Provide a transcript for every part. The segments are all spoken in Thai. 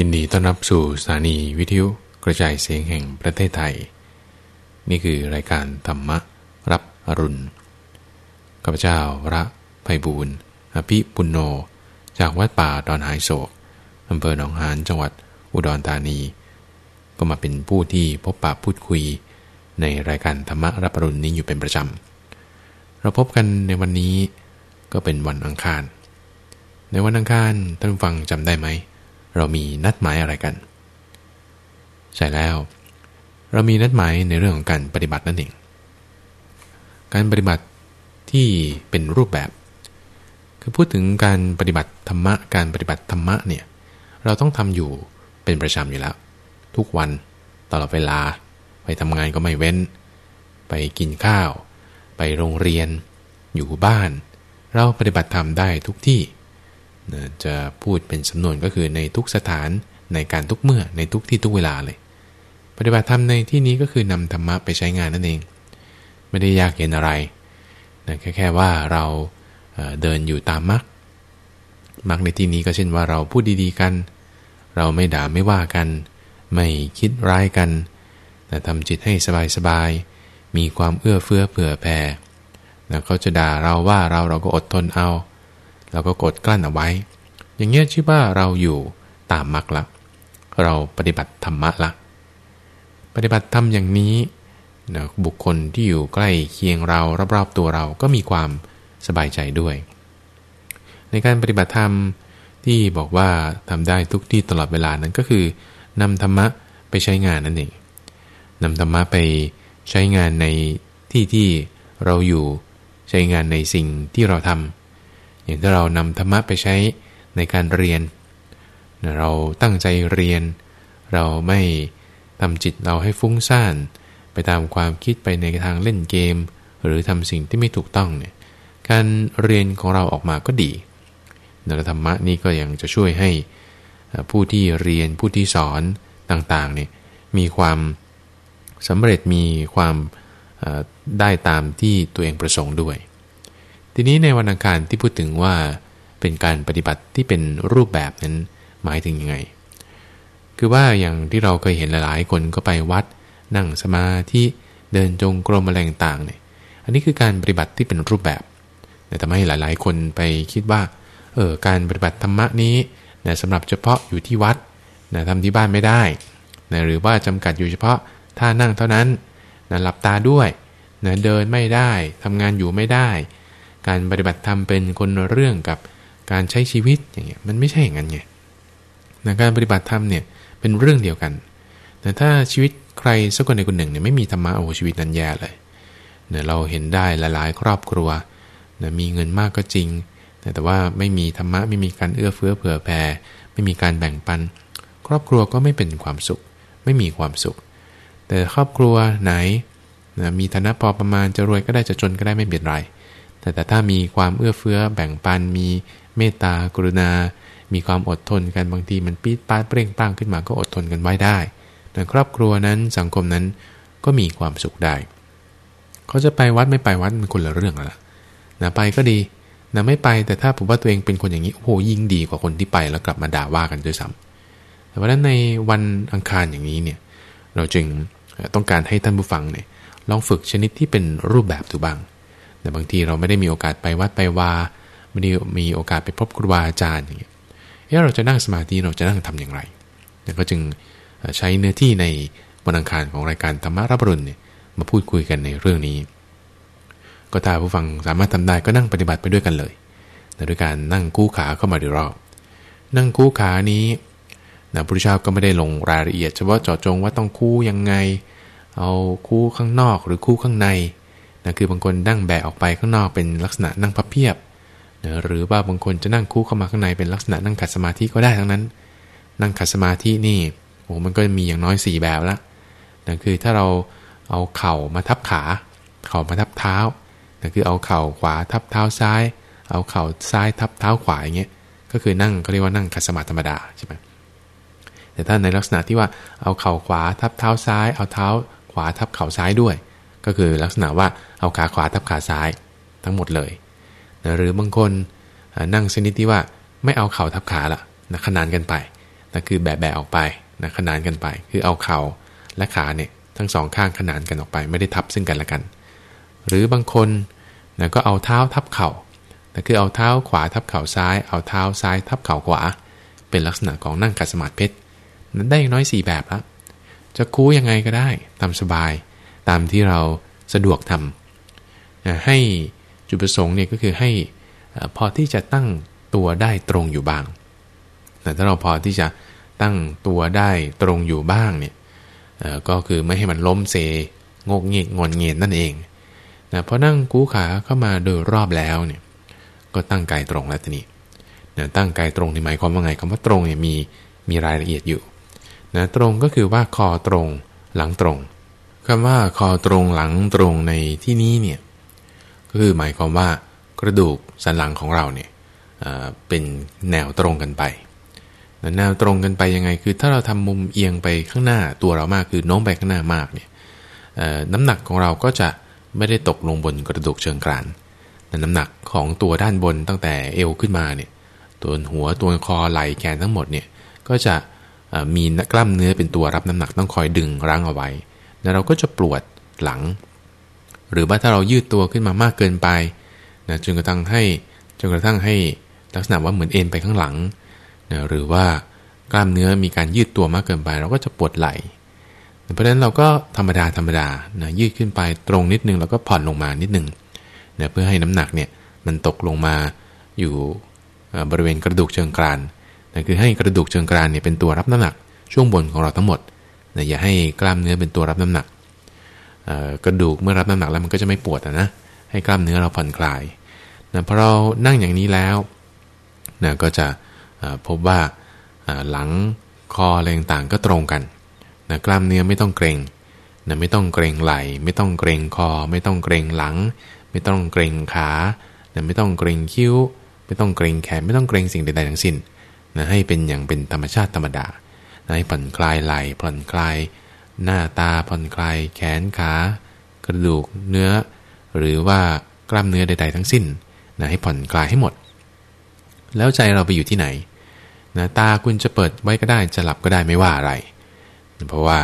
ยินดีต้อนรับสู่สถานีวิทยุกระจายเสียงแห่งประเทศไทย นี่คือรายการธรรมะรับอรุณข้าพเจ้าพระไพบูรณ์อภิปุณโญจากวัดป่าดอนหายโศกอำเภอหนองหานจังหวัดอุดรธานี ก็มาเป็นผู้ที่พบปะพูดคุย ในรายการธรรมะรับอรุณนี้อยู่เป็นประจำ เราพบกันในวันนี้ก็เป็นวันอังคาร ในวันอังคารท่านฟังจำได้ไหม เรามีนัดหมายอะไรกัน ใช่แล้ว เรามีนัดหมายในเรื่องของการปฏิบัตินั่นเอง การปฏิบัติที่เป็นรูปแบบ คือพูดถึงการปฏิบัติธรรมะ การปฏิบัติธรรมะเนี่ยเราต้องทำอยู่เป็นประจำอยู่แล้ว ทุกวันตลอดเวลา ไปทำงานก็ไม่เว้น ไปกินข้าว ไปโรงเรียน อยู่บ้าน เราปฏิบัติธรรมได้ทุกที่ จะพูดเป็นสำนวนก็คือในทุกสถานในการทุกเมื่อในทุกที่ทุกเวลาเลย ปฏิบัติธรรมในที่นี้ก็คือนำธรรมะไปใช้งานนั่นเอง ไม่ได้ยากเย็นอะไรนะแค่แค่ว่าเราเดินอยู่ตามมรรคมรรคในที่นี้ก็เช่นว่าเราพูดดีๆกัน เราไม่ด่าไม่ว่ากัน ไม่คิดร้ายกันแต่ทำจิตให้สบายๆมีความเอื้อเฟื้อเผื่อแผ่นะเขาจะด่าเราว่าเราเราก็อดทนเอา เราก็กดกลั้นเอาไว้ อย่างเงี้ยชื่อว่าเราอยู่ตามมรรคละ เราปฏิบัติธรรมะละ ปฏิบัติธรรมอย่างนี้นะบุคคลที่อยู่ใกล้เคียงเรารอบๆตัวเราก็มีความสบายใจด้วย ในการปฏิบัติธรรมที่บอกว่าทำได้ทุกที่ตลอดเวลานั้นก็คือนำธรรมะไปใช้งานนั่นเองนำธรรมะไปใช้งานในที่ที่เราอยู่ใช้งานในสิ่งที่เราทำ อย่างถ้าเรานำธรรมะไปใช้ในการเรียน เราตั้งใจเรียน เราไม่ทำจิตเราให้ฟุ้งซ่าน ไปตามความคิดไปในทางเล่นเกม หรือทำสิ่งที่ไม่ถูกต้องเนี่ยการเรียนของเราออกมาก็ดีนธรรมะนี้ก็ยังจะช่วยให้ผู้ที่เรียนผู้ที่สอนต่างๆเนี่ยมีความสำเร็จมีความได้ตามที่ตัวเองประสงค์ด้วย ทีนี้ในวันอังคารที่พูดถึงว่าเป็นการปฏิบัติที่เป็นรูปแบบนั้นหมายถึงยังไง คือว่าอย่างที่เราเคยเห็นหลายๆ คนก็ไปวัด นั่งสมาธิเดินจงกรมอะไรต่างเนี่ย อันนี้คือการปฏิบัติที่เป็นรูปแบบแต่ทำให้หลาย ๆ คนไปคิดว่า เออการปฏิบัติธรรมะนี้นะสำหรับเฉพาะอยู่ที่วัดนะทำที่บ้านไม่ได้นะหรือว่าจำกัดอยู่เฉพาะท่านั่งเท่านั้นนะหลับตาด้วยนะเดินไม่ได้ทำงานอยู่ไม่ได้ การปฏิบัติธรรมเป็นคนเรื่องกับการใช้ชีวิตอย่างเงี้ยมันไม่ใช่อย่างนั้นไงนการปฏิบัติธรรมเนี่ยเป็นเรื่องเดียวกัน แต่ถ้าชีวิตใครสักคนในคนหนึ่งเนี่ยไม่มีธรรมะโอ้ชีวิตนั้นแย่เลยเนี่ยเราเห็นได้หลายๆ ครอบครัวเนี่ยมีเงินมากก็จริง แต่แต่ว่าไม่มีธรรมะไม่มีการเอื้อเฟื้อเผื่อแผ่ไม่มีการแบ่งปัน ครอบครัวก็ไม่เป็นความสุข ไม่มีความสุข แต่ครอบครัวไหนนะมีฐานะพอประมาณจะรวยก็ได้จะจนก็ได้ไม่เป็นไร แต่แต่ถ้ามีความเอื้อเฟื้อแบ่งปันมีเมตตากรุณา มีความอดทนกันบางทีมันปี๊ดป้าเปร่งป้างขึ้นมาก็อดทนกันไว้ได้ แต่ครอบครัวนั้นสังคมนั้นก็มีความสุขได้ เขาจะไปวัดไม่ไปวัดมันคนละเรื่องละนะไปก็ดีนะไม่ไปแต่ถ้าผมว่าตัวเองเป็นคนอย่างนี้โอ้โหยิ่งดีกว่าคนที่ไปแล้วกลับมาด่าว่ากันด้วยซ้ำแต่ว่าในวันอังคารอย่างนี้เนี่ยเราจึงต้องการให้ท่านผู้ฟังเนี่ยลองฝึกชนิดที่เป็นรูปแบบดูบ้าง แต่บางทีเราไม่ได้มีโอกาสไปวัดไปวาไม่ได้มีโอกาสไปพบครูบาอาจารย์อย่างเงี้ยเเราจะนั่งสมาธิเราจะนั่งทำอย่างไรก็จึงใช้เนื้อที่ในวันอังคารของรายการธรรมะรับรุนเนี่ยมาพูดคุยกันในเรื่องนี้ ก็ถ้าผู้ฟังสามารถทำได้ก็นั่งปฏิบัติไปด้วยกันเลยโดยการนั่งกู้ขาเข้ามาดีรอบ นั่งกู้ขานี้นะพระพุทธเจ้าก็ไม่ได้ลงรายละเอียดเฉพาะเจาะจงว่าต้องคู่ยังไง เอาคู่ข้างนอกหรือคู่ข้างใน นะคือบางคนนั่งแบะออกไปข้างนอกเป็นลักษณะนั่งพับเพียบนะหรือว่าบางคนจะนั่งคู่เข้ามาข้างในเป็นลักษณะนั่งขัดสมาธิก็ได้ทั้งนั้น นั่งขัดสมาธินี่โอ้มันก็มีอย่างน้อย 4 แบบละนะคือถ้าเราเอาเข่ามาทับขา เข่ามาทับเท้านะคือเอาเข่าขวาทับเท้าซ้าย เอาเข่าซ้ายทับเท้าขวาอย่างเงี้ย ก็คือนั่งเขาเรียกว่านั่งขัดสมาธิธรรมดาใช่ไหมแต่ถ้าในลักษณะที่ว่าเอาเข่าขวาทับเท้าซ้าย เอาเท้าขวาทับเข่าซ้ายด้วย ก็คือลักษณะว่าเอาขาขวาทับขาซ้ายทั้งหมดเลยนะหรือบางคนนั่งชนิดที่ว่าไม่เอาเข่าทับขาละนะขนานกันไปแต่นะคือแบะๆออกไปนะขนานกันไป คือเอาเข่าและขาเนี่ยทั้งสองข้างขนานกันออกไป ไม่ได้ทับซึ่งกันและกัน หรือบางคนนะก็เอาเท้าทับเข่าแต่คือเอาเท้าขวาทับเข่าซ้าย เอาเท้าซ้ายทับเข่าขวา เป็นลักษณะของนั่งกัดสมาธิเพชรนั้นได้น้อยสี่แบบละจะคู่ยังไงก็ได้ตามสบาย ตามที่เราสะดวกทำให้จุดประสงค์เนี่ยก็คือให้พอที่จะตั้งตัวได้ตรงอยู่บ้าง แต่ถ้าเราพอที่จะตั้งตัวได้ตรงอยู่บ้างเนี่ยก็คือไม่ให้มันล้มเซงกเงียงอนเงียนนั่นเองนะพอนั่งกู้ขาเข้ามาโดยรอบแล้วเนี่ยก็ตั้งกายตรงแล้วทีนี้นะตั้งกายตรงในหมายความว่าไงคำว่าตรงเนี่ยมีมีรายละเอียดอยู่นะตรงก็คือว่าคอตรงหลังตรง คำว่าคอตรงหลังตรงในที่นี้เนี่ยก็คือหมายความว่ากระดูกสันหลังของเราเนี่ยเป็นแนวตรงกันไปแนวตรงกันไปยังไง คือถ้าเราทำมุมเอียงไปข้างหน้าตัวเรามากคือโน้มไปข้างหน้ามากเนี่ยน้ำหนักของเราก็จะไม่ได้ตกลงบนกระดูกเชิงกรานแต่น้ำหนักของตัวด้านบนตั้งแต่เอวขึ้นมาเนี่ยตัวหัวตัวคอไหล่แขนทั้งหมดเนี่ยก็จะมีกล้ามเนื้อเป็นตัวรับน้ำหนักต้องคอยดึงรั้งเอาไว้ แล้วเราก็จะปวดหลัง หรือว่าถ้าเรายืดตัวขึ้นมามากเกินไปนะจนกระทั่งให้จนกระทั่งให้ลักษณะว่าเหมือนเอ็นไปข้างหลังนะหรือว่ากล้ามเนื้อมีการยืดตัวมากเกินไป เราก็จะปวดไหล่เพราะฉะนั้นเราก็ธรรมดาธรรมดานะยืดขึ้นไปตรงนิดนึงแล้วก็ผ่อนลงมานิดนึงนะเพื่อให้น้ำหนักเนี่ยมันตกลงมาอยู่บริเวณกระดูกเชิงกรานนะคือให้กระดูกเชิงกรานเนี่ยเป็นตัวรับน้ำหนักช่วงบนของเราทั้งหมด นะอย่าให้กล้ามเนื้อเป็นตัวรับน้ำหนักกระดูกเมื่อรับน้ำหนักแล้วมันก็จะไม่ปวดนะให้กล้ามเนื้อเราผ่อนคลายนะพอเรานั่งอย่างนี้แล้วนะก็จะพบว่าหลังคออะไรต่างๆก็ตรงกันนะกล้ามเนื้อไม่ต้องเกรงนะไม่ต้องเกรงไหล่ ไม่ต้องเกรงคอ ไม่ต้องเกรงหลัง ไม่ต้องเกรงขานะไม่ต้องเกรงคิ้ว ไม่ต้องเกรงแขน ไม่ต้องเกรงสิ่งใดๆทั้งสิ้นนะให้เป็นอย่างเป็นธรรมชาติธรรมดา ให้ผ่อนคลายไหล่ผ่อนคลาย หน้าตาผ่อนคลายแขนขากระดูกเนื้อ หรือว่ากล้ามเนื้อใด ๆ ทั้งสิ้นนะให้ผ่อนคลายให้หมด แล้วใจเราไปอยู่ที่ไหนนะตาคุณจะเปิดไว้ก็ได้จะหลับก็ได้ไม่ว่าอะไร เพราะว่า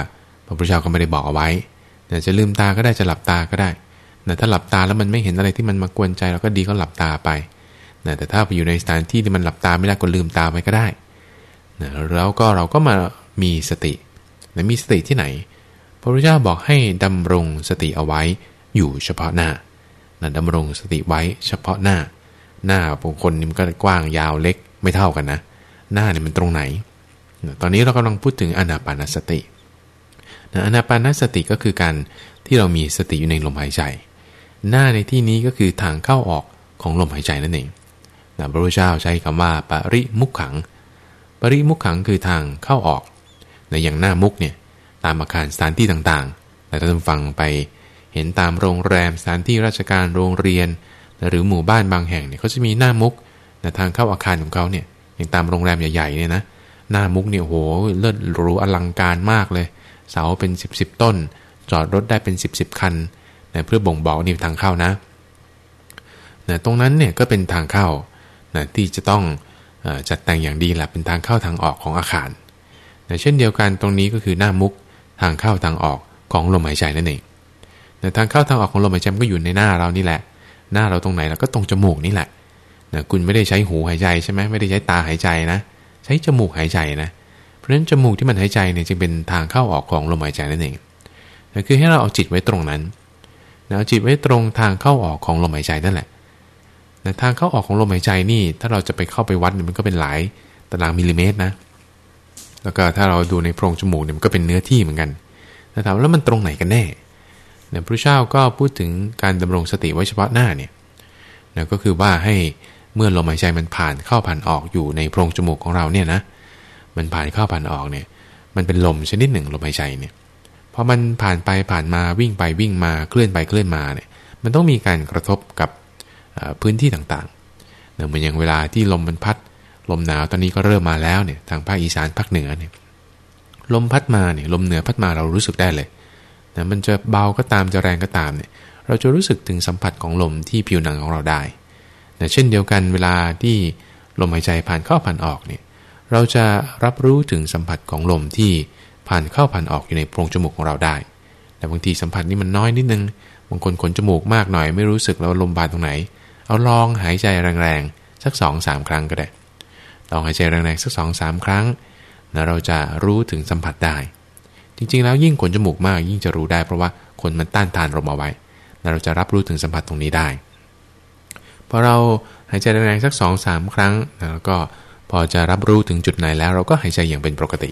พระพุทธเจ้าก็ไม่ได้บอกเอาไว้นะจะลืมตาก็ได้จะหลับตาก็ได้นะถ้าหลับตาแล้วมันไม่เห็นอะไรที่มันมากวนใจเราก็ดีก็หลับตาไปนะแต่ถ้าไปอยู่ในสถานที่ที่มันหลับตาไม่ได้ก็ลืมตาไปก็ได้ นะแล้วก็เราก็มามีสตินะมีสติที่ไหน พระพุทธเจ้าบอกให้ดำรงสติเอาไว้อยู่เฉพาะหน้านะดำรงสติไว้เฉพาะหน้า หน้าบางคนนี่มันก็กว้างยาวเล็กไม่เท่ากันนะ หน้าเนี่ยมันตรงไหนตอนนี้เรากำลังพูดถึงอนาปานสติอนาปานสติก็คือการที่เรามีสติอยู่ในลมหายใจ หน้าในที่นี้ก็คือทางเข้าออกของลมหายใจนั่นเองนะพระพุทธเจ้าใช้คำว่าปริมุขขัง ปริมุขขังคือทางเข้าออกในอย่างหน้ามุกเนี่ยตามอาคารสถานที่ต่างๆ แต่ท่านฟังไปเห็นตามโรงแรมสถานที่ราชการโรงเรียน หรือหมู่บ้านบางแห่งเนี่ยเขาจะมีหน้ามุกนะทางเข้าอาคารของเขาเนี่ยอย่างตามโรงแรมใหญ่ๆเนี่ยนะหน้ามุกเนี่ยโหเลิศหรูอลังการมากเลย เสาเป็น 10บสต้น จอดรถได้เป็น 10บสคันนะเพื่อบ่งบอกนี่ทางเข้านะนะตรงนั้นเนี่ยก็เป็นทางเข้านะที่จะต้อง จัดแต่งอย่างดีแหละเป็นทางเข้าทางออกของอาคารนะเช่นเดียวกันตรงนี้ก็คือหน้ามุกทางเข้าทางออกของลมหายใจนั่นเองแต่ทางเข้าทางออกของลมหายใจก็อยู่ในหน้าเรานี่แหละ หน้าเราตรงไหนเราก็ตรงจมูกนี่แหละนะคุณไม่ได้ใช้หูหายใจใช่ไหมไม่ได้ใช้ตาหายใจนะ ใช้จมูกหายใจนะ เพราะฉะนั้นจมูกที่มันหายใจเนี่ยจึงเป็นทางเข้าออกของลมหายใจนั่นเองนะคือให้เราเอาจิตไว้ตรงนั้นนะเอาจิตไว้ตรงทางเข้าออกของลมหายใจนั่นแหละ นะทางเข้าออกของลมหายใจนี่ ถ้าเราจะไปเข้าไปวัดมันก็เป็นหลายตารางมิลลิเมตรนะ แล้วก็ถ้าเราดูในโพรงจมูกเนี่ยมันก็เป็นเนื้อที่เหมือนกันนะถามแล้วมันตรงไหนกันแน่เนี่ยพระเจ้าก็พูดถึงการดำรงสติไว้เฉพาะหน้าเนี่ยนะก็คือว่าให้เมื่อลมหายใจมันผ่านเข้าผ่านออกอยู่ในโพรงจมูกของเราเนี่ยนะ มันผ่านเข้าผ่านออกเนี่ย มันเป็นลมชนิดหนึ่งลมหายใจเนี่ยพอมันผ่านไปผ่านมาวิ่งไปวิ่งมาเคลื่อนไปเคลื่อนมาเนี่ย มันต้องมีการกระทบกับ พื้นที่ต่างๆเหมือนอย่างเวลาที่ลมมันพัด ลมหนาวตอนนี้ก็เริ่มมาแล้วเนี่ยทางภาคอีสานภาคเหนือเนี่ยลมพัดมาเนี่ยลมเหนือพัดมาเรารู้สึกได้เลยนะมันจะเบาก็ตามจะแรงก็ตามเนี่ยเราจะรู้สึกถึงสัมผัสของลมที่ผิวหนังของเราได้นะเช่นเดียวกันเวลาที่ลมหายใจผ่านเข้าผ่านออกเนี่ยเราจะรับรู้ถึงสัมผัสของลมที่ผ่านเข้าผ่านออกอยู่ในโพรงจมูกของเราได้ แต่บางทีสัมผัสนี้มันน้อยนิดนึง บางคนขนจมูกมากหน่อยไม่รู้สึกแล้วลมบานตรงไหน เอาลองหายใจแรงๆ สัก2อสาครั้งก็ได้ ลองหายใจแรงๆ สัก2อสาครั้งนะเราจะรู้ถึงสัมผัสได้ จริงๆ แล้วยิ่งขนจมูกมากยิ่งจะรู้ได้เพราะว่าขนมันต้านทานลมเอาไว้ เราจะรับรู้ถึงสัมผัสตรงนี้ได้ พอเราหายใจแรงๆ สัก2อสาครั้ง แล้วก็พอจะรับรู้ถึงจุดไหนแล้ว เราก็หายใจอย่างเป็นปกติ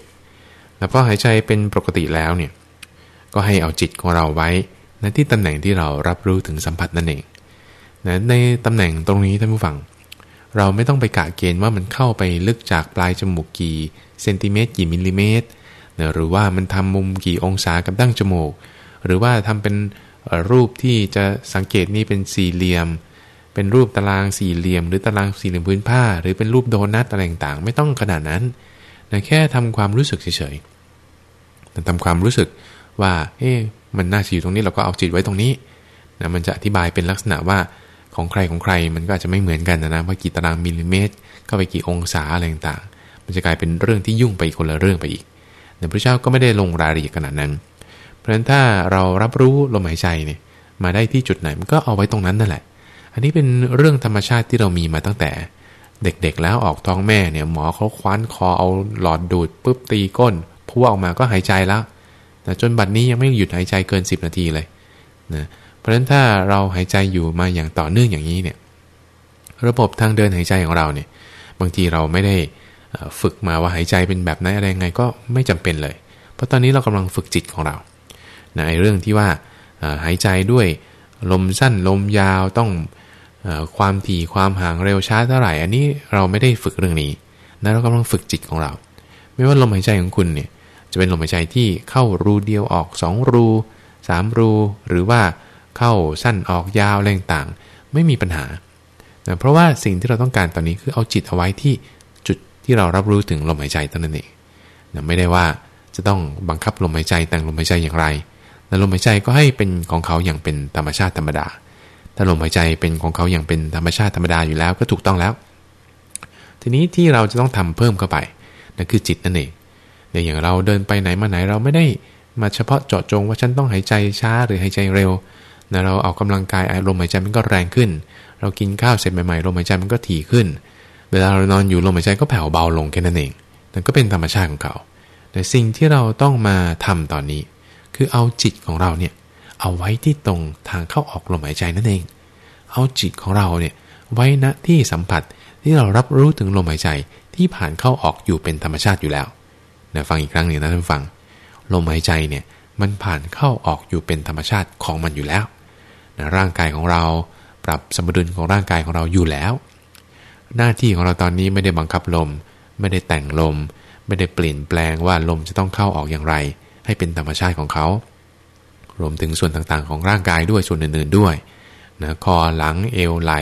แล้วพอหายใจเป็นปกติแล้วเนี่ย ก็ให้เอาจิตของเราไว้ในที่ตำแหน่งที่เรารับรู้ถึงสัมผัสนั่นเอง นะในตำแหน่งตรงนี้ท่านผู้ฟัง เราไม่ต้องไปกะเกณฑ์ว่ามันเข้าไปลึกจากปลายจมูกกี่เซนติเมตรกี่มิลลิเมตรนะหรือว่ามันทำมุมกี่องศากับดั้งจมูก หรือว่าทำเป็นรูปที่จะสังเกตนี่เป็นสี่เหลี่ยม เป็นรูปตารางสี่เหลี่ยม หรือตารางสี่เหลี่ยมพื้นผ้า หรือเป็นรูปโดนัทอะไรต่างๆ ไม่ต้องขนาดนั้นนะแค่ทำความรู้สึกเฉยๆทำความรู้สึกว่าเอ๊ะมันน่าจะอยู่ตรงนี้เราก็เอาจิตไว้ตรงนี้นะมันจะอธิบายเป็นลักษณะว่า ของใครของใครมันก็อาจจะไม่เหมือนกันนะว่ากี่ตารางมิลลิเมตร เข้าไปกี่องศาอะไรต่างๆ มันจะกลายเป็นเรื่องที่ยุ่งไปคนละเรื่องไปอีกแต่พระเจ้าก็ไม่ได้ลงรายละเอียดขนาดนั้น เพราะฉะนั้นถ้าเรารับรู้ลมหายใจเนี่ยมาได้ที่จุดไหนมันก็เอาไว้ตรงนั้นนั่นแหละ อันนี้เป็นเรื่องธรรมชาติที่เรามีมาตั้งแต่ เด็กๆแล้วออกท้องแม่เนี่ยหมอเขาคว้านคอเอาหลอดดูดปุ๊บตีก้นพัวออกมาก็หายใจแล้วแต่จนบัดนี้ยังไม่หยุดหายใจเกิน 10 นาทีเลยนะเพราะฉะนั้นถ้าเราหายใจอยู่มาอย่างต่อเนื่องอย่างนี้เนี่ยระบบทางเดินหายใจของเราเนี่ย บางทีเราไม่ได้ฝึกมาว่าหายใจเป็นแบบไหนอะไรไงก็ไม่จำเป็นเลย เพราะตอนนี้เรากำลังฝึกจิตของเรานะไอ้เรื่องที่ว่าหายใจด้วยลมสั้นลมยาวต้องความถี่ความห่างเร็วช้าเท่าไหร่ อันนี้เราไม่ได้ฝึกเรื่องนี้นะเรากำลังฝึกจิตของเรา ไม่ว่าลมหายใจของคุณเนี่ยจะเป็นลมหายใจที่เข้ารูเดียวออก 2 รู 3 รู หรือว่า เข้าสั้นออกยาวแรงต่างไม่มีปัญหานะเพราะว่าสิ่งที่เราต้องการตอนนี้คือเอาจิตเอาไว้ที่จุดที่เรารับรู้ถึงลมหายใจตั้งนั้นเองนะไม่ได้ว่าจะต้องบังคับลมหายใจแต่งลมหายใจอย่างไรแต่ลมหายใจก็ให้เป็นของเขาอย่างเป็นธรรมชาติธรรมดา ถ้าลมหายใจเป็นของเขาอย่างเป็นธรรมชาติธรรมดาอยู่แล้วก็ถูกต้องแล้ว ทีนี้ที่เราจะต้องทำเพิ่มเข้าไปนั่นคือจิตนั่นเองในอย่างเราเดินไปไหนมาไหนเราไม่ได้มาเฉพาะเจาะจงว่าฉันต้องหายใจช้าหรือหายใจเร็ว นะเราออกกำลังกายลมหายใจมันก็แรงขึ้น เรากินข้าวเสร็จใหม่ๆลมหายใจมันก็ถี่ขึ้น เวลาเรานอนอยู่ลมหายใจก็แผ่วเบาลงแค่นั้นเองนั่นก็เป็นธรรมชาติของเขาแต่สิ่งที่เราต้องมาทำตอนนี้ คือเอาจิตของเราเนี่ยเอาไว้ที่ตรงทางเข้าออกลมหายใจนั่นเอง เอาจิตของเราเนี่ยไว้ณที่สัมผัสที่เรารับรู้ถึงลมหายใจที่ผ่านเข้าออกอยู่เป็นธรรมชาติอยู่แล้วนะฟังอีกครั้งหนึ่งนะท่านฟัง ลมหายใจเนี่ยมันผ่านเข้าออกอยู่เป็นธรรมชาติของมันอยู่แล้ว ร่างกายของเรา ปรับสมดุลของร่างกายของเราอยู่แล้ว หน้าที่ของเราตอนนี้ไม่ได้บังคับลม ไม่ได้แต่งลม ไม่ได้เปลี่ยนแปลงว่าลมจะต้องเข้าออกอย่างไร ให้เป็นธรรมชาติของเขา รวมถึงส่วนต่างๆ ของร่างกายด้วยส่วนอื่นๆด้วยนะคอหลังเอวไหล่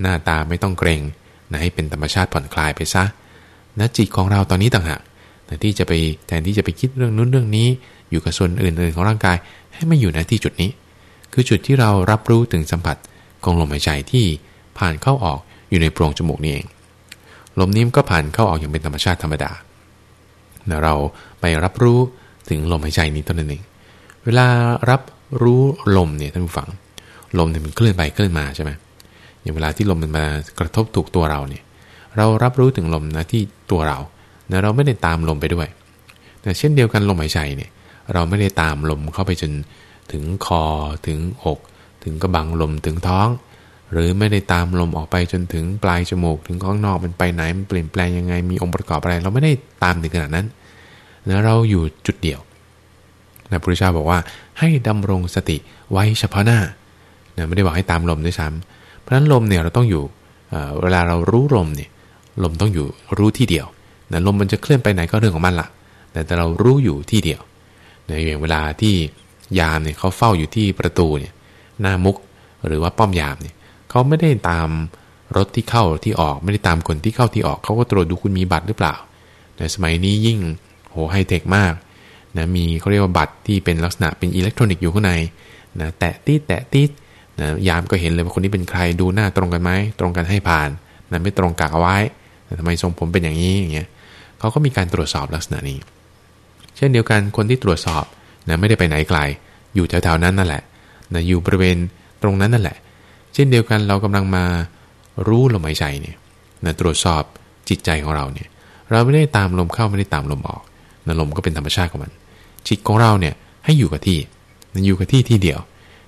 หน้าตาไม่ต้องเกรงนะให้เป็นธรรมชาติผ่อนคลายไปซะนะจิตของเราตอนนี้ต่างหากแต่ที่จะไปแทนที่จะไปคิดเรื่องนู้นเรื่องนี้ อยู่กับส่วนอื่นๆของร่างกาย ให้ไมาอยู่ในที่จุดนี้ คือจุดที่เรารับรู้ถึงสัมผัสของลมหายใจที่ผ่านเข้าออกอยู่ในโพรงจมูกนี่เอง ลมนี้ก็ผ่านเข้าออกอย่างเป็นธรรมชาติธรรมดาเราไปรับรู้ถึงลมหายใจนี้ตัวนั้นเอง เวลารับรู้ลมเนี่ยท่านผู้ฟัง ลมเนี่ยมันเคลื่อนไปเคลื่อนมาใช่ไหมอย่างเวลาที่ลมมันมากระทบถูกตัวเราเนี่ย เรารับรู้ถึงลมนะที่ตัวเรานะเราไม่ได้ตามลมไปด้วย แต่เช่นเดียวกันลมหายใจเนี่ย เราไม่ได้ตามลมเข้าไปจน ถึงคอถึงอก ถึงกระบังลมถึงท้อง หรือไม่ได้ตามลมออกไปจนถึงปลายจมูกถึงข้างนอกมันไปไหนมันเปลี่ยนแปลงยังไงมีองค์ประกอบอะไร เราไม่ได้ตามถึงขนาดนั้นนะเราอยู่จุดเดียวนะพระพุทธเจ้าบอกว่าให้ดำรงสติไว้เฉพาะหน้านะไม่ได้บอกให้ตามลมด้วยซ้ำเพราะฉะนั้นลมเนี่ยเราต้องอยู่เวลาเรารู้ลมเนี่ยลมต้องอยู่รู้ที่เดียวนะลมมันจะเคลื่อนไปไหนก็เรื่องของมันละแต่แต่เรารู้อยู่ที่เดียวในอย่างเวลาที่ ยามเนี่ยเขาเฝ้าอยู่ที่ประตูเนี่ยหน้ามุขหรือว่าป้อมยามเนี่ยเขาไม่ได้ตามรถที่เข้าที่ออกไม่ได้ตามคนที่เข้าที่ออกเขาก็ตรวจดูคุณมีบัตรหรือเปล่าในสมัยนี้ยิ่งโหไฮเทคมากนะมีเขาเรียกว่าบัตรที่เป็นลักษณะเป็นอิเล็กทรอนิกส์อยู่ข้างในนะแตะติดแตะติดนะยามก็เห็นเลยว่าคนนี้เป็นใครดูหน้าตรงกันไหมตรงกันให้ผ่านนะไม่ตรงกักเอาไว้นะทำไมทรงผมเป็นอย่างนี้อย่างเงี้ยเขาก็มีการตรวจสอบลักษณะนี้ เช่นเดียวกันคนที่ตรวจสอบ นะไม่ได้ไปไหนไกล อยู่แถวๆนั้นนั่นแหละนะอยู่บริเวณตรงนั้นนั่นแหละ เช่นเดียวกันเรากำลังมารู้ลมหายใจเนี่ยนะตรวจสอบจิตใจของเราเนี่ย เราไม่ได้ตามลมเข้าไม่ได้ตามลมออกนะลมก็เป็นธรรมชาติของมัน จิตของเราเนี่ยให้อยู่กับที่นะอยู่กับที่ที่เดียว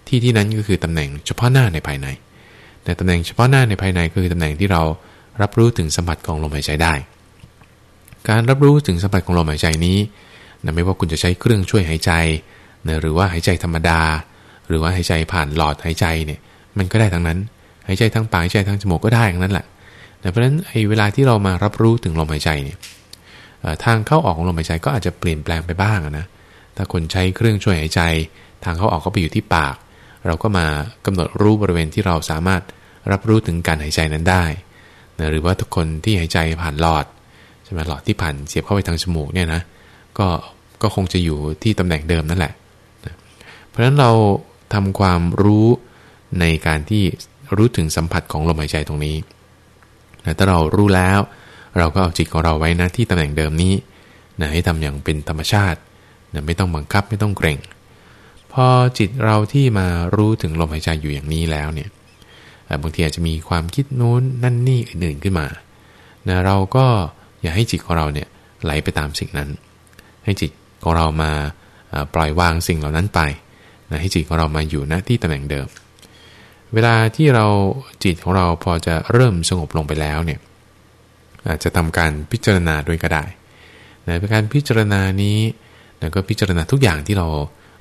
ที่ที่นั้นก็คือตำแหน่งเฉพาะหน้าในภายใน แต่ตำแหน่งเฉพาะหน้าในภายในก็คือตำแหน่งที่เรารับรู้ถึงสัมผัสของลมหายใจได้ การรับรู้ถึงสัมผัสของลมหายใจนี้ นะไม่ว่าคุณจะใช้เครื่องช่วยหายใจนะหรือว่าหายใจธรรมดา หรือว่าหายใจผ่านหลอดหายใจเนี่ย มันก็ได้ทั้งนั้น หายใจทางปากหายใจทางจมูกก็ได้ทั้งนั้นแหละแต่เพราะฉะนั้นไอ้เวลาที่เรามารับรู้ถึงลมหายใจเนี่ยทางเข้าออกของลมหายใจก็อาจจะเปลี่ยนแปลงไปบ้างนะถ้าคนใช้เครื่องช่วยหายใจ ทางเข้าออกก็ไปอยู่ที่ปาก เราก็มากำหนดรู้บริเวณที่เราสามารถรับรู้ถึงการหายใจนั้นได้นะหรือว่าทุกคนที่หายใจผ่านหลอดใช่ไหมหลอดที่ผ่านเสียบเข้าไปทางจมูกเนี่ยนะ ก็ก็คงจะอยู่ที่ตำแหน่งเดิมนั่นแหละ เพราะฉะนั้นเราทำความรู้ในการที่รู้ถึงสัมผัสของลมหายใจตรงนี้นะถ้าเรารู้แล้ว เราก็เอาจิตของเราไว้นะที่ตำแหน่งเดิมนี้นะให้ทำอย่างเป็นธรรมชาตินะไม่ต้องบังคับไม่ต้องเกรงพอจิตเราที่มารู้ถึงลมหายใจอยู่อย่างนี้แล้วเนี่ยบางทีอาจจะมีความคิดนู้นนั่นนี่อื่นๆขึ้นมานะเราก็อย่าให้จิตของเราเนี่ยไหลไปตามสิ่งนั้น ให้จิตของเรามาปล่อยวางสิ่งเหล่านั้นไปนะให้จิตของเรามาอยู่ณที่ตำแหน่งเดิม เวลาที่เราจิตของเราพอจะเริ่มสงบลงไปแล้วเนี่ยอาจจะทำการพิจารณาด้วยก็ได้นะเป็นการพิจารณานี้นะก็พิจารณาทุกอย่างที่เรา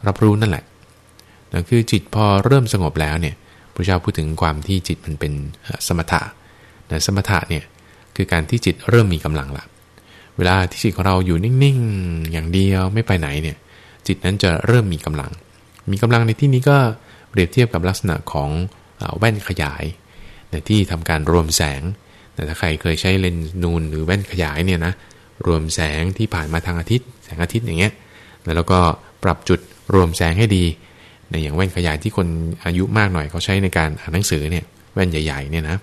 รับรู้นั่นแหละนะคือจิตพอเริ่มสงบแล้วเนี่ยพระเจ้าพูดถึงความที่จิตมันเป็นสมถะนะสมถะเนี่ยคือการที่จิตเริ่มมีกำลังละ เวลาที่จิตของเราอยู่นิ่งๆ อย่างเดียวไม่ไปไหนเนี่ย จิตนั้นจะเริ่มมีกำลัง มีกำลังในที่นี้ก็เปรียบเทียบกับลักษณะของแว่นขยายในที่ทำการรวมแสงแต่ถ้าใครเคยใช้เลนส์นูนหรือแว่นขยายเนี่ยนะรวมแสงที่ผ่านมาทางอาทิตย์ แสงอาทิตย์อย่างเงี้ยแล้วก็ปรับจุดรวมแสงให้ดีในอย่างแว่นขยายที่คนอายุมากหน่อยเขาใช้ในการอ่านหนังสือเนี่ยแว่นใหญ่ๆเนี่ยนะ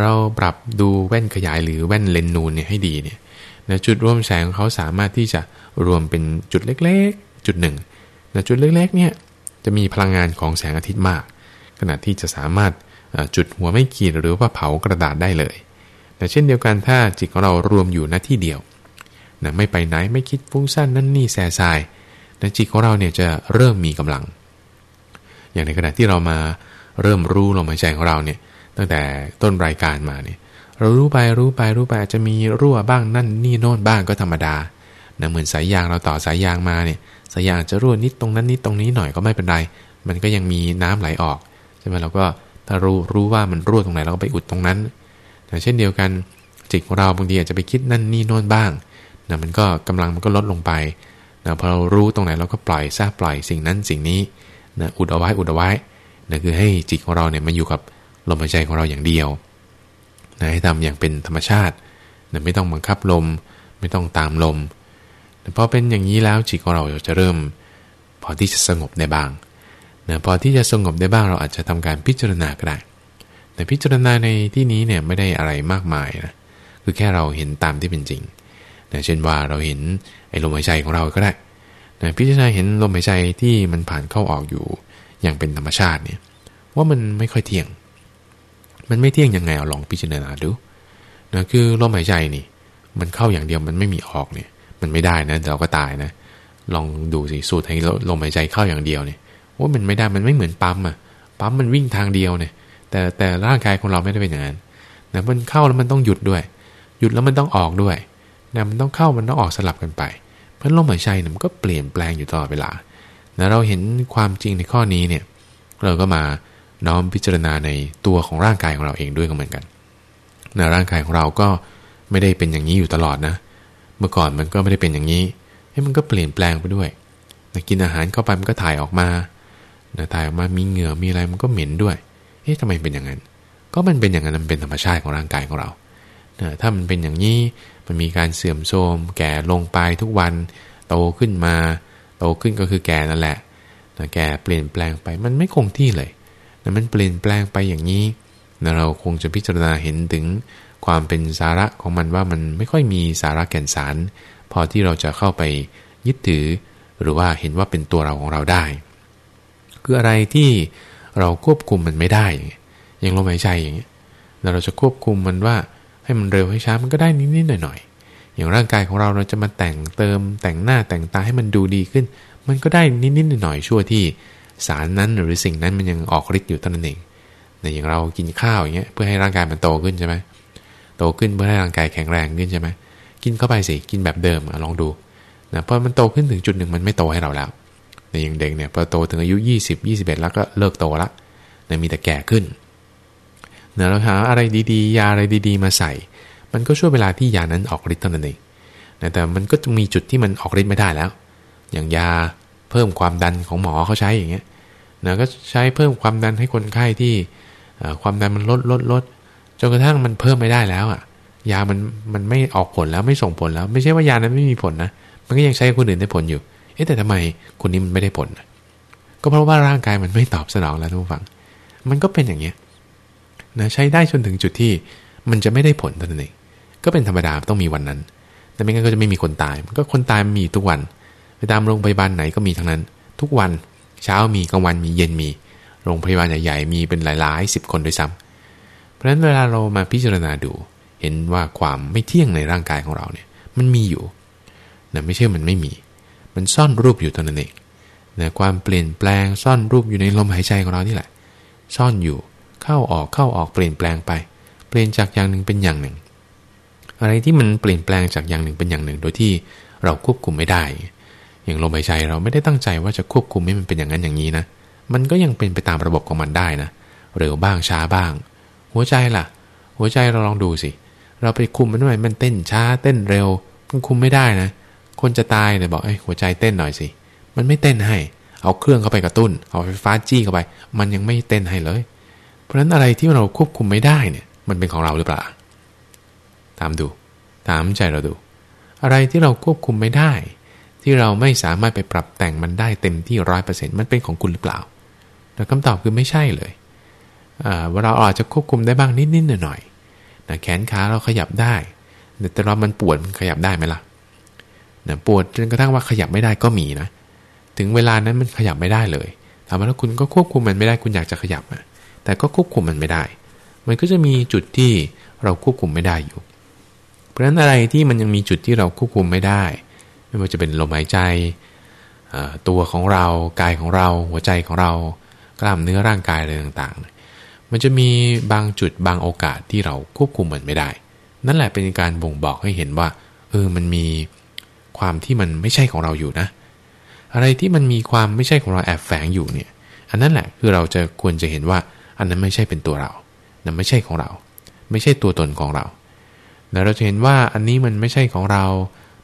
เราปรับดูแว่นขยายหรือแว่นเลนนูนเนี่ยให้ดีเนี่ยนะจุดรวมแสงเขาสามารถที่จะรวมเป็นจุดเล็กๆ จุดหนึ่งนะจุดเล็กๆเนี่ยจะมีพลังงานของแสงอาทิตย์มาก ขณะที่จะสามารถจุดหัวไม่ขีดหรือว่าเผากระดาษได้เลยแต่เช่นเดียวกันถ้าจิตของเรารวมอยู่ณที่เดียวนะไม่ไปไหนไม่คิดฟุ้งซ่านนั่นนี่แส่ทรายแต่จิตของเราเนี่ยจะเริ่มมีกำลัง อย่างในขณะที่เรามาเริ่มรู้ลมหายใจของเราเนี่ย ตั้งแต่ต้นรายการมาเนี่ยเรารู้ไปรู้ไปรู้ไปอาจจะมีรั่วบ้างนั่นนี่โน่นบ้างก็ธรรมดานะเหมือนสายยางเราต่อสายยางมาเนี่ยสายยางจะรั่วนิดตรงนั้นนิดตรงนี้หน่อยก็ไม่เป็นไร มันก็ยังมีน้ำไหลออกใช่ไหมเราก็ถ้ารู้รู้ว่ามันรั่วตรงไหนเราก็ไปอุดตรงนั้นแต่เช่นเดียวกันจิตของเราบางทีอาจจะไปคิดนั่นนี่โน่นบ้างนะมันก็กำลังมันก็ลดลงไปนะพอเรารู้ตรงไหนเราก็ปล่อยซะปล่อยสิ่งนั้นสิ่งนี้นะอุดเอาไว้อุดเอาไว้นะคือให้จิตของเราเนี่ยมาอยู่กับ ลมหายใจของเราอย่างเดียวนะให้ทำอย่างเป็นธรรมชาตินะไม่ต้องบังคับลม ไม่ต้องตามลมนะพอเป็นอย่างนี้แล้วจิตของเราจะเริ่ม พอที่จะสงบได้บ้างนะพอที่จะสงบได้บ้างเราอาจจะทำการพิจารณาก็ได้ แต่พิจารณาในที่นี้เนี่ยไม่ได้อะไรมากมายนะคือแค่เราเห็นตามที่เป็นจริงนะเช่นว่าเราเห็นไอ้ลมหายใจของเราก็ได้นะพิจารณาเห็นลมหายใจที่มันผ่านเข้าออกอยู่อย่างเป็นธรรมชาติเนี่ยว่ามันไม่ค่อยเที่ยง มันไม่เที่ยงยังไงเอาลองพิจารณาดูนะคือลมหายใจนี่ มันเข้าอย่างเดียวมันไม่มีออกเนี่ย มันไม่ได้นะเราก็ตายนะ ลองดูสิสูตรให้ลมหายใจเข้าอย่างเดียวเนี่ยว่ามันไม่ได้มันไม่เหมือนปั๊มอะปั๊มมันวิ่งทางเดียวเนี่ย แต่แต่ร่างกายของเราไม่ได้เป็นอย่างนั้นนะมันเข้าแล้วมันต้องหยุดด้วย หยุดแล้วมันต้องออกด้วยนะมันต้องเข้ามันต้องออกสลับกันไป เพราะลมหายใจมันก็เปลี่ยนแปลงอยู่ตลอดเวลานะเราเห็นความจริงในข้อนี้เนี่ย เราก็มา น้อมพิจารณาในตัวของร่างกายของเราเองด้วยก็เหมือนกันนะร่างกายของเราก็ไม่ได้เป็นอย่างนี้อยู่ตลอดนะ เมื่อก่อนมันก็ไม่ได้เป็นอย่างนี้ให้มันก็เปลี่ยนแปลงไปด้วยนะกินอาหารเข้าไปมันก็ถ่ายออกมานะถ่ายออกมามีเหงื่อมีอะไรมันก็เหม็นด้วยเอ๊ะทำไมเป็นอย่างนั้น ก็มันเป็นอย่างนั้นมันเป็นธรรมชาติของร่างกายของเรานะถ้ามันเป็นอย่างนี้มันมีการเสื่อมโทรมแก่ลงไปทุกวัน โตขึ้นมา โตขึ้นก็คือแก่นั่นแหละนะแก่เปลี่ยนแปลงไปมันไม่คงที่เลย มันเปลี่ยนแปลงไปอย่างนี้นะเราคงจะพิจารณาเห็นถึงความเป็นสาระของมันว่ามันไม่ค่อยมีสาระแก่นสาร พอที่เราจะเข้าไปยึดถือ หรือว่าเห็นว่าเป็นตัวเราของเราได้ คืออะไรที่เราควบคุมมันไม่ได้ อย่างลมหายใจอย่างเงี้ยเราจะควบคุมมันว่าให้มันเร็วให้ช้ามันก็ได้นิดๆหน่อยๆอย่างร่างกายของเราเราจะมาแต่งเติมแต่งหน้าแต่งตาให้มันดูดีขึ้น มันก็ได้นิดๆหน่อยๆชั่วที่ สารนั้นหรือสิ่งนั้นมันยังออกฤทธิ์อยู่ตนั้นเองแต่อย่างเรากินข้าวอย่างเงี้ยเพื่อให้ร่างกายมันโตขึ้นใช่ไหมโตขึ้นเพื่อให้ร่างกายแข็งแรงขึ้นใช่ไหมกินเข้าไปสิกินแบบเดิมลองดูนะพอมันโตขึ้นถึงจุดหนึ่งมันไม่โตให้เราแล้วในอย่างเด็กเนี่ยพอโตถึงอายุ 20 21 แล้วก็เลิกโตละนะมีแต่แก่ขึ้นเนะเราหาอะไรดีๆ ยาอะไรดีๆ มาใส่ มันก็ช่วยเวลาที่ยานั้นออกฤทธิ์เท่านั้นเองนะแต่มันก็จะมีจุดที่มันออกฤทธิ์ไม่ได้แล้ว อย่างยา เพิ่มความดันของหมอเขาใช้อย่างเงี้ยนะก็ใช้เพิ่มความดันให้คนไข้ที่ความดันมันลดลดลดจนกระทั่งมันเพิ่มไม่ได้แล้วอะ ยามันมันไม่ออกผลแล้วไม่ส่งผลแล้ว ไม่ใช่ว่ายานั้นไม่มีผลนะมันก็ยังใช้คนอื่นได้ผลอยู่ เอ๊ะแต่ทำไมคนนี้มันไม่ได้ผลนะก็เพราะว่าร่างกายมันไม่ตอบสนองแล้วทุกฝัง มันก็เป็นอย่างเงี้ยนะใช้ได้จนถึงจุดที่มันจะไม่ได้ผลเท่านั้นเองก็เป็นธรรมดาต้องมีวันนั้น แต่ไม่งั้นก็จะไม่มีคนตายมันก็คนตายมีทุกวัน ไปตามโรงพยาบาลไหนก็มีทั้งนั้น ทุกวันเช้ามีกลางวันมีเย็นมี โรงพยาบาลใหญ่ๆมีเป็นหลายๆสิบคนด้วยซ้ำเพราะฉะนั้นเวลาเรามาพิจารณาดู เห็นว่าความไม่เที่ยงในร่างกายของเราเนี่ยมันมีอยู่นะไม่ใช่มันไม่มี มันซ่อนรูปอยู่ตอนนั้นเองนะความเปลี่ยนแปลงซ่อนรูปอยู่ในลมหายใจของเรานี่แหละ ซ่อนอยู่เข้าออกเข้าออกเปลี่ยนแปลงไป เปลี่ยนจากอย่างหนึ่งเป็นอย่างหนึ่ง อะไรที่มันเปลี่ยนแปลงจากอย่างหนึ่งเป็นอย่างหนึ่ง โดยที่เราควบคุมไม่ได้ อย่างลมหายใจเราไม่ได้ตั้งใจว่าจะควบคุมให้มันเป็นอย่างนั้นอย่างนี้นะ มันก็ยังเป็นไปตามระบบของมันได้นะเร็วบ้างช้าบ้าง หัวใจล่ะ หัวใจเราลองดูสิ เราไปคุมมันไว้มันเต้นช้าเต้นเร็ว มันคุมไม่ได้นะ คนจะตายเนี่ยบอกไอ้หัวใจเต้นหน่อยสิ มันไม่เต้นให้ เอาเครื่องเข้าไปกระตุ้น เอาไฟฟ้าจี้เข้าไป มันยังไม่เต้นให้เลย เพราะฉะนั้นอะไรที่เราควบคุมไม่ได้เนี่ย มันเป็นของเราหรือเปล่าตามดูตามใจเราดู อะไรที่เราควบคุมไม่ได้ ที่เราไม่สามารถไปปรับแต่งมันได้เต็มที่ร้อยเปอร์เซ็นต์มันเป็นของคุณหรือเปล่า แต่คำตอบคือไม่ใช่เลยว่าเราอาจจะควบคุมได้บ้างนิดๆหน่อยๆนะแขนขาเราขยับได้ แต่เรามันปวดมันขยับได้ไหมล่ะนะปวดจนกระทั่งว่าขยับไม่ได้ก็มีนะ ถึงเวลานั้นมันขยับไม่ได้เลยถามว่าแล้วคุณก็ควบคุมมันไม่ได้คุณอยากจะขยับอะแต่ก็ควบคุมมันไม่ได้ มันก็จะมีจุดที่เราควบคุมไม่ได้อยู่ เพราะฉะนั้นอะไรที่มันยังมีจุดที่เราควบคุมไม่ได้ ไม่ว่าจะเป็นลมหายใจตัวของเรากายของเราหัวใจของเรากล้ามเนื้อร่างกายอะไรต่างๆ มันจะมีบางจุดบางโอกาสที่เราควบคุมมันไม่ได้ นั่นแหละเป็นการบ่งบอกให้เห็นว่าเออมันมีความที่มันไม่ใช่ของเราอยู่นะ อะไรที่มันมีความไม่ใช่ของเราแอบแฝงอยู่เนี่ย อันนั้นแหละคือเราจะควรจะเห็นว่า อันนั้นไม่ใช่เป็นตัวเรานั่นไม่ใช่ของเรา ไม่ใช่ตัวตนของเราแต่เราจะเห็นว่าอันนี้มันไม่ใช่ของเรา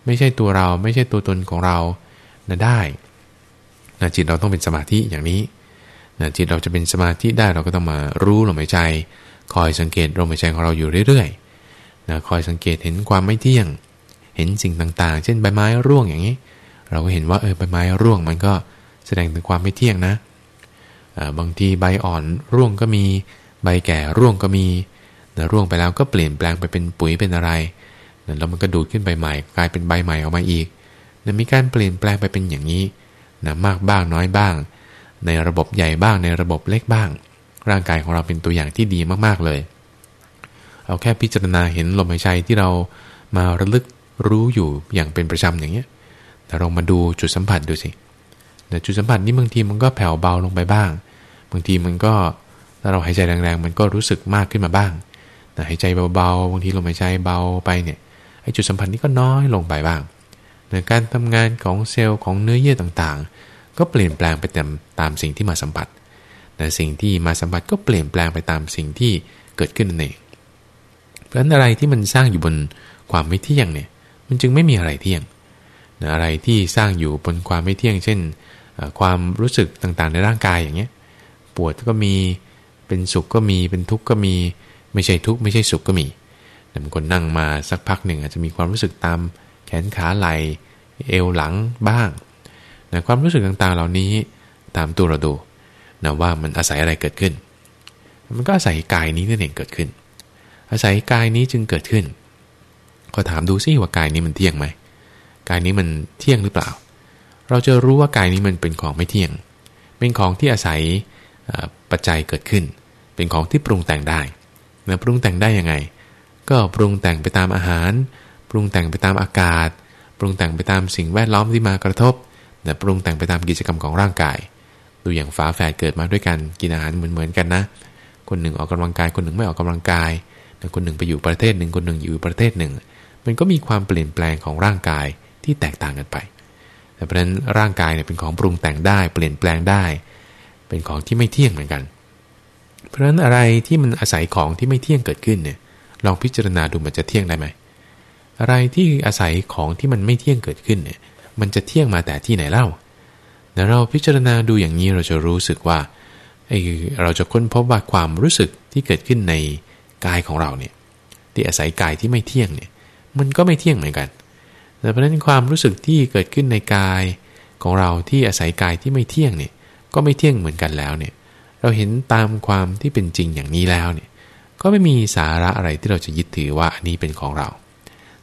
ไม่ใช่ตัวเราไม่ใช่ตัวตนของเรานะได้นะจิตเราต้องเป็นสมาธิอย่างนี้นะจิตเราจะเป็นสมาธิได้เราก็ต้องมารู้ลมหายใจ คอยสังเกตลมหายใจของเราอยู่เรื่อยๆนะคอยสังเกตเห็นความไม่เที่ยง เห็นสิ่งต่างๆ เช่นใบไม้ร่วงอย่างนี้ เราก็เห็นว่าเออใบไม้ร่วงมันก็แสดงถึงความไม่เที่ยงนะบางทีใบอ่อนร่วงก็มี ใบแก่ร่วงก็มีนะร่วงไปแล้วก็เปลี่ยนแปลงไปเป็นปุ๋ยเป็นอะไร แล้วมันก็ดูดขึ้นใบใหม่ กลายเป็นใบใหม่ออกมาอีกนะมีการเปลี่ยนแปลงไปเป็นอย่างนี้นะมากบ้างน้อยบ้าง ในระบบใหญ่บ้างในระบบเล็กบ้าง ร่างกายของเราเป็นตัวอย่างที่ดีมากๆเลย เอาแค่พิจารณาเห็นลมหายใจที่เรามาระลึกรู้อยู่อย่างเป็นประจำอย่างเงี้ย แต่เรามาดูจุดสัมผัสดูสิแต่จุดสัมผัสนี้บางทีมันก็แผ่วเบาลงไปบ้าง บางทีมันก็ถ้าเราหายใจแรงๆ มันก็รู้สึกมากขึ้นมาบ้าง แต่หายใจเบาๆ บางทีลมหายใจเบาไปเนี่ย ไอ้จุดสัมผัสนี้ก็น้อยลงไปบ้างในการทำงานของเซลล์ของเนื้อเยื่อต่างๆ ก็เปลี่ยนแปลงไปตามตามสิ่งที่มาสัมผัสแต่สิ่งที่มาสัมผัสก็เปลี่ยนแปลงไปตามสิ่งที่เกิดขึ้นนั่นเองเพราะฉะนั้นอะไรที่มันสร้างอยู่บนความไม่เที่ยงเนี่ย มันจึงไม่มีอะไรเที่ยงอะไรที่สร้างอยู่บนความไม่เที่ยง เช่น ความรู้สึกต่างๆ ในร่างกายอย่างเงี้ย ปวดก็มี เป็นสุขก็มี เป็นทุกข์ก็มี ไม่ใช่ทุกข์ไม่ใช่สุขก็มี แต่บางคนนั่งมาสักพักหนึ่งอาจจะมีความรู้สึกตามแขนขาไหลเอวหลังบ้างนะความรู้สึกต่างๆ เหล่านี้ตามตัวเราดูนะว่ามันอาศัยอะไรเกิดขึ้น มันก็อาศัยกายนี้นั่นเองเกิดขึ้น อาศัยกายนี้จึงเกิดขึ้น ก็ถามดูซิว่ากายนี้มันเที่ยงไหมกายนี้มันเที่ยงหรือเปล่า เราจะรู้ว่ากายนี้มันเป็นของไม่เที่ยง เป็นของที่อาศัยปัจจัยเกิดขึ้น เป็นของที่ปรุงแต่งได้นะปรุงแต่งได้ยังไง ก็ปรุงแต่งไปตามอาหาร ปรุงแต่งไปตามอากาศ ปรุงแต่งไปตามสิ่งแวดล้อมที่มากระทบนะปรุงแต่งไปตามกิจกรรมของร่างกาย ดูอย่างฝาแฝดเกิดมาด้วยกันกินอาหารเหมือนๆกันนะ คนหนึ่งออกกำลังกาย คนหนึ่งไม่ออกกำลังกายแต่คนหนึ่งไปอยู่ประเทศหนึ่งคนหนึ่งอยู่ประเทศหนึ่ง มันก็มีความเปลี่ยนแปลงของร่างกายที่แตกต่างกันไป แต่เพราะนั้นร่างกายเนี่ยเป็นของปรุงแต่งได้ เปลี่ยนแปลงได้ เป็นของที่ไม่เที่ยงเหมือนกัน เพราะฉะนั้นอะไรที่มันอาศัยของที่ไม่เที่ยงเกิดขึ้นเนี่ย ลองพิจารณาดูมันจะเที่ยงได้ไหมอะไรที่อาศัยของที่มันไม่เที่ยงเกิดขึ้นเนี่ย มันจะเที่ยงมาแต่ที่ไหนเล่าแต่เราพิจารณาดูอย่างนี้เราจะรู้สึกว่าไอเราจะค้นพบว่าความรู้สึกที่เกิดขึ้นในกายของเราเนี่ยที่อาศัยกายที่ไม่เที่ยงเนี่ย มันก็ไม่เที่ยงเหมือนกันแต่เพราะนั้นความรู้สึกที่เกิดขึ้นในกายของเราที่อาศัยกายที่ไม่เที่ยงเนี่ย ก็ไม่เที่ยงเหมือนกันแล้วเนี่ย เราเห็นตามความที่เป็นจริงอย่างนี้แล้วเนี่ย ก็ไม่มีสาระอะไรที่เราจะยึดถือว่าอันนี้เป็นของเรา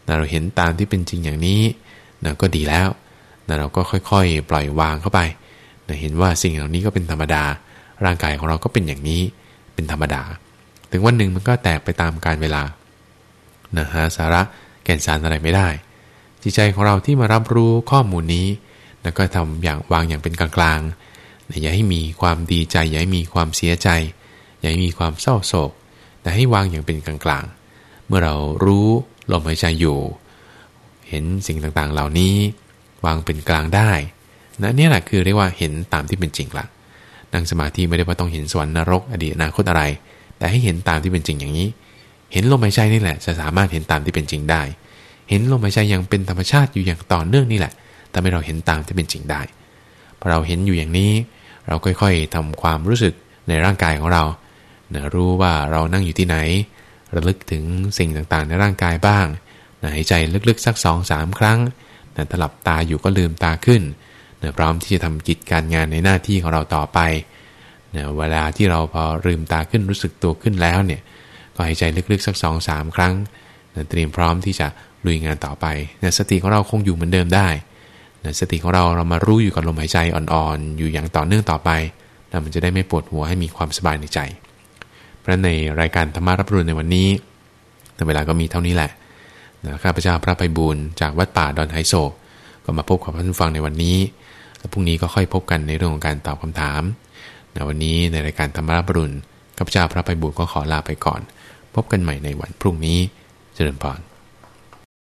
แต่เราเห็นตามที่เป็นจริงอย่างนี้นะก็ดีแล้วนะเราก็ค่อยๆ ปล่อยวางเข้าไปนะเห็นว่าสิ่งเหล่านี้ก็เป็นธรรมดา ร่างกายของเราก็เป็นอย่างนี้เป็นธรรมดา ถึงวันหนึ่งมันก็แตกไปตามกาลเวลานะหาสาระแก่นสารอะไรไม่ได้ จิตใจของเราที่มารับรู้ข้อมูลนี้แล้วก็ทำอย่างวางอย่างเป็นกลางๆอย่าให้มีความดีใจ อย่าให้มีความเสียใจ อย่าให้มีความเศร้าโศก แต่ให้วางอย่างเป็นกลางๆ เมื่อเรารู้ลมหายใจอยู่ เห็นสิ่งต่างๆ เหล่านี้ วางเป็นกลางได้นะนี่แหละคือเรียกว่าเห็นตามที่เป็นจริงละนั่งสมาธิไม่ได้ว่าต้องเห็นสวรรค์นรก อดีตอนาคตอะไร แต่ให้เห็นตามที่เป็นจริงอย่างนี้ เห็นลมหายใจนี่แหละ จะสามารถเห็นตามที่เป็นจริงได้ เห็นลมหายใจอย่างเป็นธรรมชาติอยู่อย่างต่อเนื่องนี่แหละทำให้เราเห็นตามที่เป็นจริงได้พอเราเห็นอยู่อย่างนี้ เราค่อยๆทำความรู้สึกในร่างกายของเรา นะรู้ว่าเรานั่งอยู่ที่ไหน ระลึกถึงสิ่งต่างๆ ในร่างกายบ้างนะหายใจลึกๆสักสองสามครั้งนะถลับตาอยู่ก็ลืมตาขึ้นนะพร้อมที่จะทำกิจการงานในหน้าที่ของเราต่อไปนะเวลาที่เราพอลืมตาขึ้นรู้สึกตัวขึ้นแล้วเนี่ยก็หายใจลึกๆสักสองสามครั้งนะเตรียมพร้อมที่จะลุยงานต่อไปนะสติของเราคงอยู่เหมือนเดิมได้นะสติของเราเรามารู้อยู่กับลมหายใจอ่อนๆ อยู่อย่างต่อเนื่องต่อไปนะมันจะได้ไม่ปวดหัวให้มีความสบายในใจ เพระในรายการธรรมารับรุณในวันนี้ แต่เวลาก็มีเท่านี้แหละนะข้าพเจ้าพระไพบูลจากวัดป่าดอนไฮโศกก็มาพบกับท่านฟังในวันนี้ แล้วพรุ่งนี้ก็ค่อยพบกันในเรื่องของการตอบคำถามนะวันนี้ในรายการธรรมารับรุณข้าพเจ้าพระไพบูลก็ขอลาไปก่อน พบกันใหม่ในวันพรุ่งนี้เจริญพร